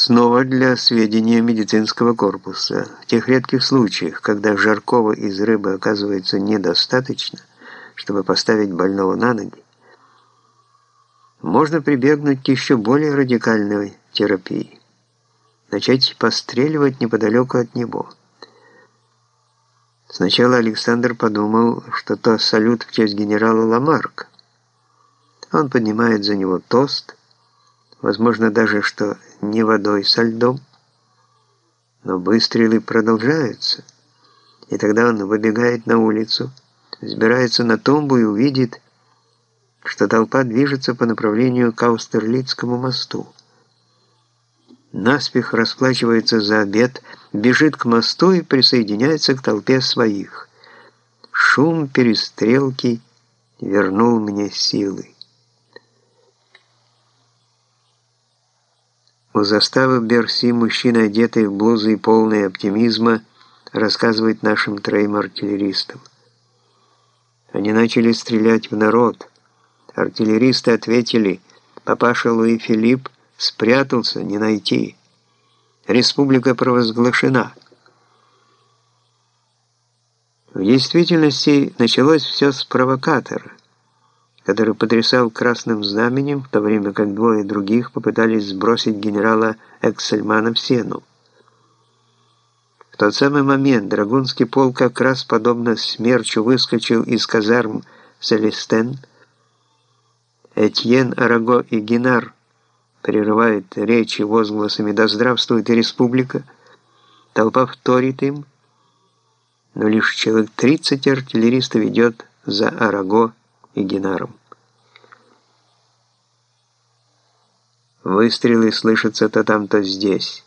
Снова для сведения медицинского корпуса. В тех редких случаях, когда жаркого из рыбы оказывается недостаточно, чтобы поставить больного на ноги, можно прибегнуть к еще более радикальной терапии. Начать постреливать неподалеку от него. Сначала Александр подумал, что то салют в честь генерала Ламарка. Он поднимает за него тост, возможно даже, что не водой со льдом. Но выстрелы продолжаются, и тогда он выбегает на улицу, взбирается на тумбу и увидит, что толпа движется по направлению к Аустерлицкому мосту. Наспех расплачивается за обед, бежит к мосту и присоединяется к толпе своих. Шум перестрелки вернул мне силы. У заставы Берси мужчина, одетый в блузы и полный оптимизма, рассказывает нашим троим артиллеристам. Они начали стрелять в народ. Артиллеристы ответили, папаша Луи Филипп спрятался, не найти. Республика провозглашена. В действительности началось все с провокатора который потрясал красным знаменем, в то время как двое других попытались сбросить генерала Эксельмана в сену. В тот самый момент Драгунский полк как раз подобно смерчу выскочил из казарм Селестен. Этьен, Араго и Генар прерывают речи возгласами «Да здравствует республика!» Толпа вторит им, но лишь человек 30 артиллеристов идет за Араго и Генаром. Выстрелы слышатся то там, то здесь.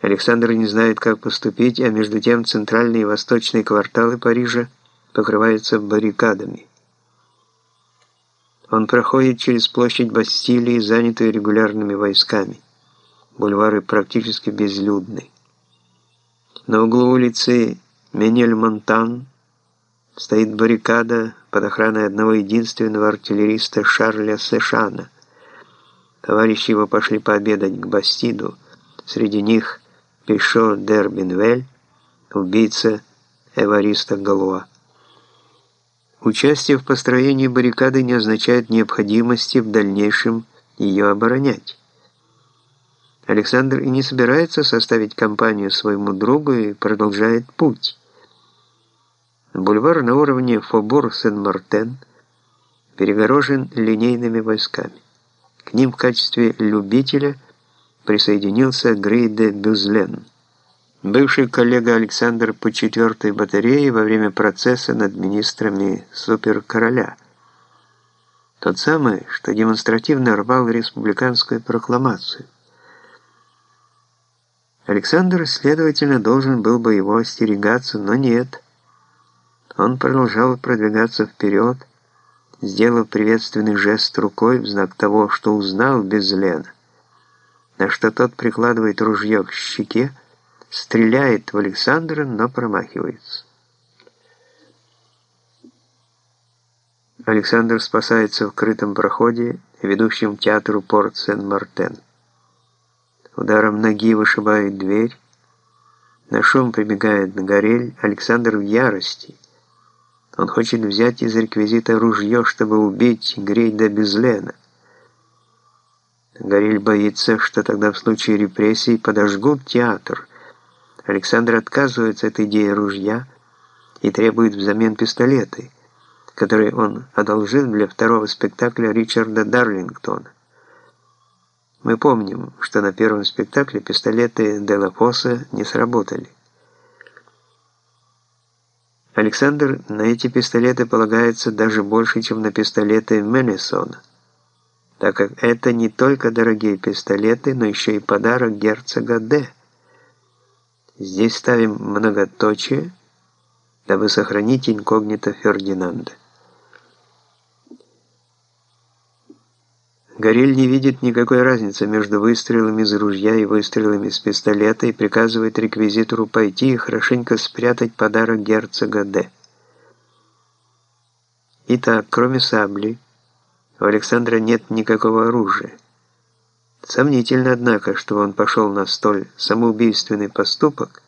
Александр не знает, как поступить, а между тем центральные и восточные кварталы Парижа покрываются баррикадами. Он проходит через площадь Бастилии, занятую регулярными войсками. Бульвары практически безлюдны. На углу улицы Менель-Монтан стоит баррикада под охраной одного единственного артиллериста Шарля Сэшана – Товарищи его пошли пообедать к Бастиду. Среди них Пишо Дербинвель, убийца Эвариста Галуа. Участие в построении баррикады не означает необходимости в дальнейшем ее оборонять. Александр и не собирается составить компанию своему другу и продолжает путь. Бульвар на уровне Фобур-Сен-Мартен перегорожен линейными войсками. К ним в качестве любителя присоединился Грей де Бюзлен, бывший коллега Александр по 4 батарее во время процесса над министрами суперкороля. Тот самый, что демонстративно рвал республиканскую прокламацию. Александр, следовательно, должен был бы его остерегаться, но нет. Он продолжал продвигаться вперед, сделав приветственный жест рукой в знак того, что узнал Безлена, на что тот прикладывает ружье к щеке, стреляет в Александра, но промахивается. Александр спасается в крытом проходе, ведущем к театру Порт Сен-Мартен. Ударом ноги вышибает дверь. На шум прибегает Горель. Александр в ярости. Он хочет взять из реквизита ружье, чтобы убить Грейда Безлена. Горель боится, что тогда в случае репрессий подожгут театр. Александр отказывается от идеи ружья и требует взамен пистолеты, которые он одолжил для второго спектакля Ричарда Дарлингтона. Мы помним, что на первом спектакле пистолеты Делафоса не сработали. Александр на эти пистолеты полагается даже больше, чем на пистолеты Менесона, так как это не только дорогие пистолеты, но еще и подарок герцога Д. Здесь ставим многоточие, дабы сохранить инкогнито Фердинанда. Горель не видит никакой разницы между выстрелами из ружья и выстрелами из пистолета и приказывает реквизитору пойти и хорошенько спрятать подарок герцога Д. Итак, кроме сабли, у Александра нет никакого оружия. Сомнительно, однако, что он пошел на столь самоубийственный поступок,